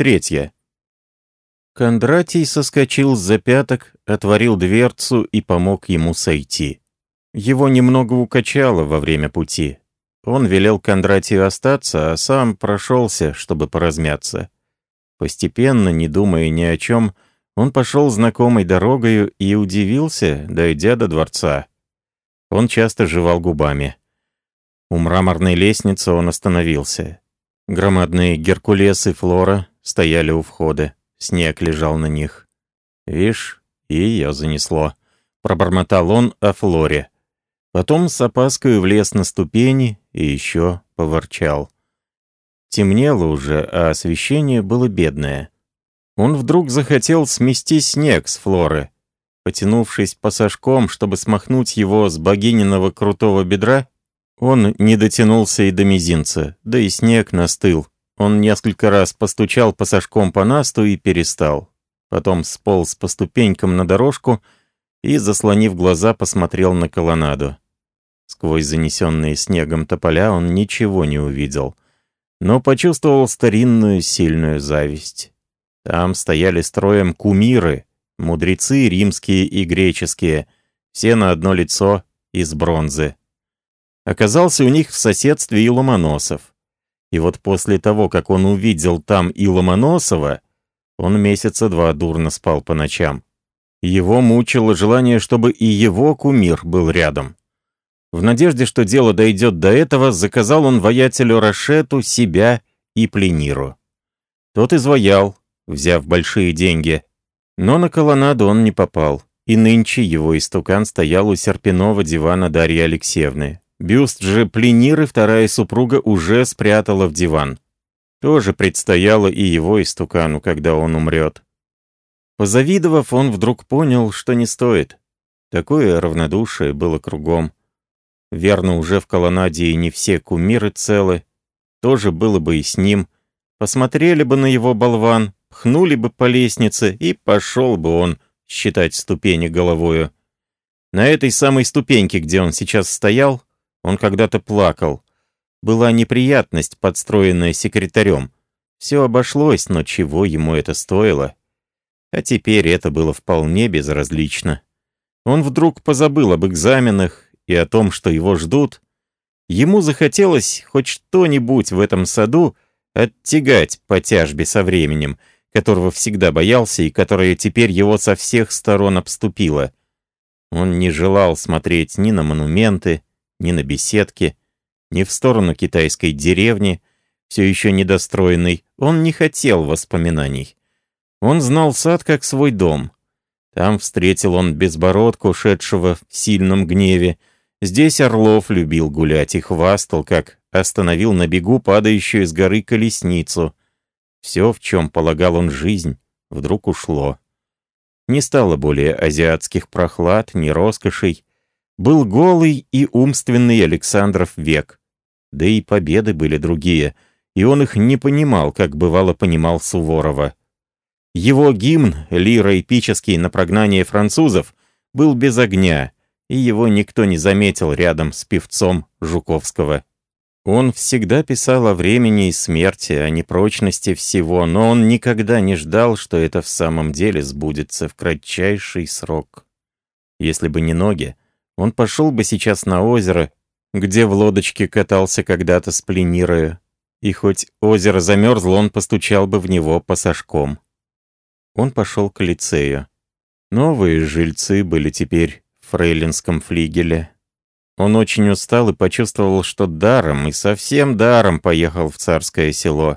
Третье. Кондратий соскочил с запяток, отворил дверцу и помог ему сойти. Его немного укачало во время пути. Он велел Кондратию остаться, а сам прошелся, чтобы поразмяться. Постепенно, не думая ни о чем, он пошел знакомой дорогою и удивился, дойдя до дворца. Он часто жевал губами. У мраморной лестницы он остановился. Громадные Геркулес и Флора стояли у входа. Снег лежал на них. «Вишь, ее занесло», — пробормотал он о Флоре. Потом с опаской влез на ступени и еще поворчал. Темнело уже, а освещение было бедное. Он вдруг захотел смести снег с Флоры. Потянувшись пассажком, чтобы смахнуть его с богининого крутого бедра, он не дотянулся и до мизинца, да и снег настыл. Он несколько раз постучал пассажком по насту и перестал. Потом сполз по ступенькам на дорожку и, заслонив глаза, посмотрел на колоннаду. Сквозь занесенные снегом тополя он ничего не увидел, но почувствовал старинную сильную зависть. Там стояли строем кумиры, мудрецы римские и греческие, все на одно лицо из бронзы. Оказался у них в соседстве и Ломоносов. И вот после того, как он увидел там и Ломоносова, он месяца два дурно спал по ночам. Его мучило желание, чтобы и его кумир был рядом. В надежде, что дело дойдет до этого, заказал он воятелю Рашету себя и плениру. Тот изваял, взяв большие деньги. Но на колоннаду он не попал, и нынче его истукан стоял у серпяного дивана Дарьи Алексеевны. Бюст же плениры вторая супруга уже спрятала в диван. Тоже предстояло и его истукану, когда он умрет. Позавидовав, он вдруг понял, что не стоит. Такое равнодушие было кругом. Верно, уже в колоннаде и не все кумиры целы. Тоже было бы и с ним. Посмотрели бы на его болван, пхнули бы по лестнице, и пошел бы он считать ступени головою. На этой самой ступеньке, где он сейчас стоял, он когда-то плакал. Была неприятность, подстроенная секретарем. Все обошлось, но чего ему это стоило? А теперь это было вполне безразлично. Он вдруг позабыл об экзаменах и о том, что его ждут, ему захотелось хоть что-нибудь в этом саду оттягать по тяжбе со временем, которого всегда боялся и которое теперь его со всех сторон обступило. Он не желал смотреть ни на монументы, ни на беседки, ни в сторону китайской деревни, все еще недостроенной. Он не хотел воспоминаний. Он знал сад как свой дом. Там встретил он безбородку, шедшего в сильном гневе, Здесь Орлов любил гулять и хвастал, как остановил на бегу падающую с горы колесницу. Все, в чем полагал он жизнь, вдруг ушло. Не стало более азиатских прохлад, ни роскошей. Был голый и умственный Александров век. Да и победы были другие, и он их не понимал, как бывало понимал Суворова. Его гимн, лира эпический на прогнание французов, был без огня — и его никто не заметил рядом с певцом Жуковского. Он всегда писал о времени и смерти, о непрочности всего, но он никогда не ждал, что это в самом деле сбудется в кратчайший срок. Если бы не ноги, он пошел бы сейчас на озеро, где в лодочке катался когда-то с пленирою, и хоть озеро замерзло, он постучал бы в него пассажком. Он пошел к лицею. Новые жильцы были теперь фрейлинском флигеле. Он очень устал и почувствовал, что даром, и совсем даром поехал в царское село.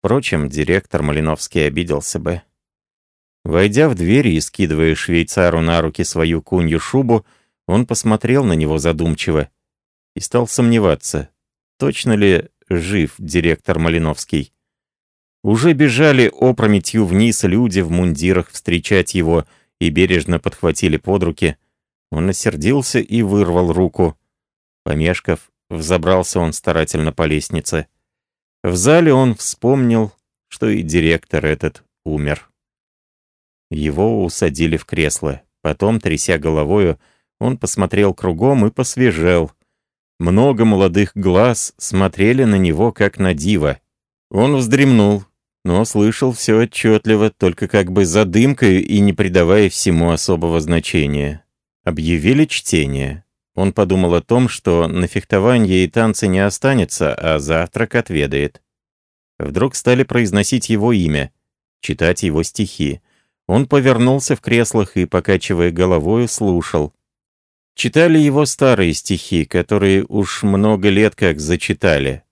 Впрочем, директор Малиновский обиделся бы. Войдя в дверь и скидывая швейцару на руки свою кунью шубу, он посмотрел на него задумчиво и стал сомневаться, точно ли жив директор Малиновский. Уже бежали опрометью вниз люди в мундирах встречать его и бережно подхватили под руки — он осердился и вырвал руку. Помешков, взобрался он старательно по лестнице. В зале он вспомнил, что и директор этот умер. Его усадили в кресло. Потом, тряся головою, он посмотрел кругом и посвежел. Много молодых глаз смотрели на него, как на диво. Он вздремнул. но слышал все отчетливо, только как бы за дымкой и не придавая всему особого значения. Объявили чтение. Он подумал о том, что на фехтование и танцы не останется, а завтрак отведает. Вдруг стали произносить его имя, читать его стихи. Он повернулся в креслах и, покачивая головой, слушал. Читали его старые стихи, которые уж много лет как зачитали.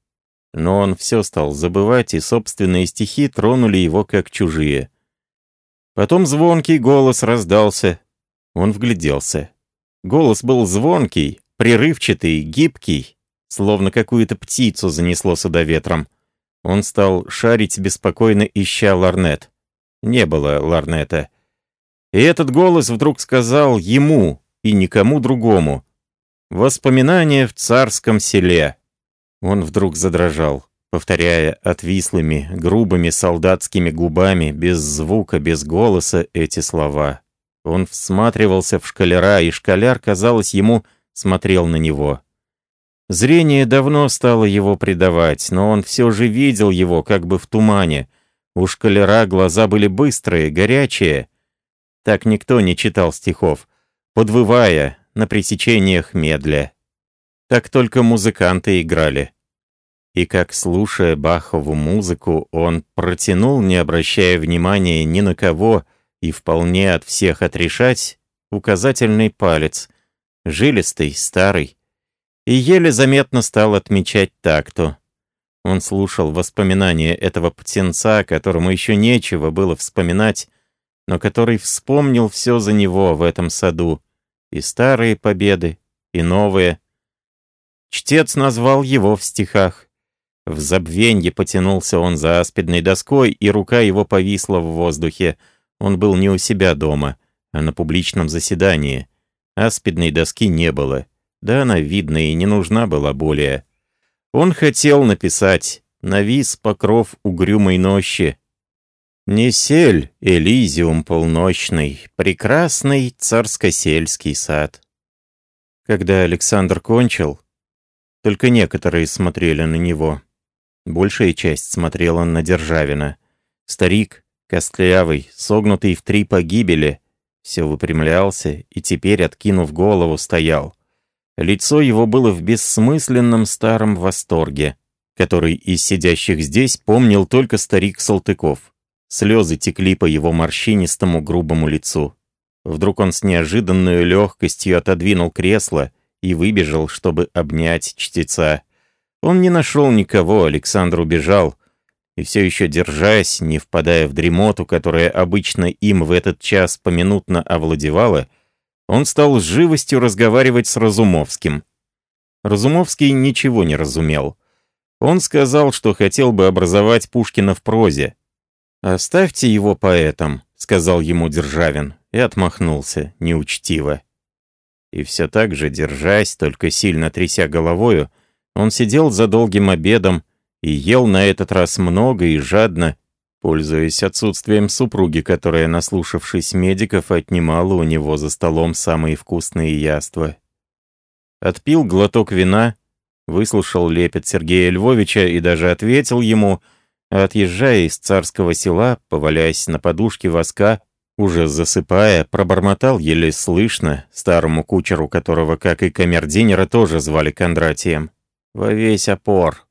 Но он все стал забывать, и собственные стихи тронули его как чужие. Потом звонкий голос раздался. Он вгляделся. Голос был звонкий, прерывчатый, гибкий, словно какую-то птицу занесло сюда ветром. Он стал шарить беспокойно, ища ларнет. Не было ларнета. И этот голос вдруг сказал ему и никому другому. «Воспоминания в царском селе». Он вдруг задрожал, повторяя отвислыми, грубыми солдатскими губами, без звука, без голоса эти слова. Он всматривался в шкаляра, и шкаляр, казалось, ему смотрел на него. Зрение давно стало его предавать, но он все же видел его, как бы в тумане. У шкаляра глаза были быстрые, горячие. Так никто не читал стихов, подвывая, на пресечениях медля. Так только музыканты играли. И как, слушая Бахову музыку, он протянул, не обращая внимания ни на кого, и вполне от всех отрешать указательный палец, жилистый, старый, и еле заметно стал отмечать такту. Он слушал воспоминания этого птенца, которому еще нечего было вспоминать, но который вспомнил все за него в этом саду, и старые победы, и новые. Чтец назвал его в стихах. В забвенье потянулся он за аспидной доской, и рука его повисла в воздухе — он был не у себя дома, а на публичном заседании. Аспидной доски не было. Да она, видно, и не нужна была более. Он хотел написать «Навис покров угрюмой нощи». Не сель, Элизиум полночный, прекрасный царско-сельский сад. Когда Александр кончил, только некоторые смотрели на него. Большая часть смотрела на Державина. Старик, Костлявый, согнутый в три погибели, все выпрямлялся и теперь, откинув голову, стоял. Лицо его было в бессмысленном старом восторге, который из сидящих здесь помнил только старик Салтыков. Слезы текли по его морщинистому грубому лицу. Вдруг он с неожиданной легкостью отодвинул кресло и выбежал, чтобы обнять чтеца. Он не нашел никого, Александр убежал, и все еще держась, не впадая в дремоту, которая обычно им в этот час поминутно овладевала, он стал с живостью разговаривать с Разумовским. Разумовский ничего не разумел. Он сказал, что хотел бы образовать Пушкина в прозе. «Оставьте его поэтом», — сказал ему Державин, и отмахнулся, неучтиво. И все так же, держась, только сильно тряся головою, он сидел за долгим обедом, и ел на этот раз много и жадно, пользуясь отсутствием супруги, которая, наслушавшись медиков, отнимала у него за столом самые вкусные яства. Отпил глоток вина, выслушал лепет Сергея Львовича и даже ответил ему, отъезжая из царского села, поваляясь на подушке воска, уже засыпая, пробормотал еле слышно старому кучеру, которого, как и камердинера, тоже звали Кондратием. «Во весь опор,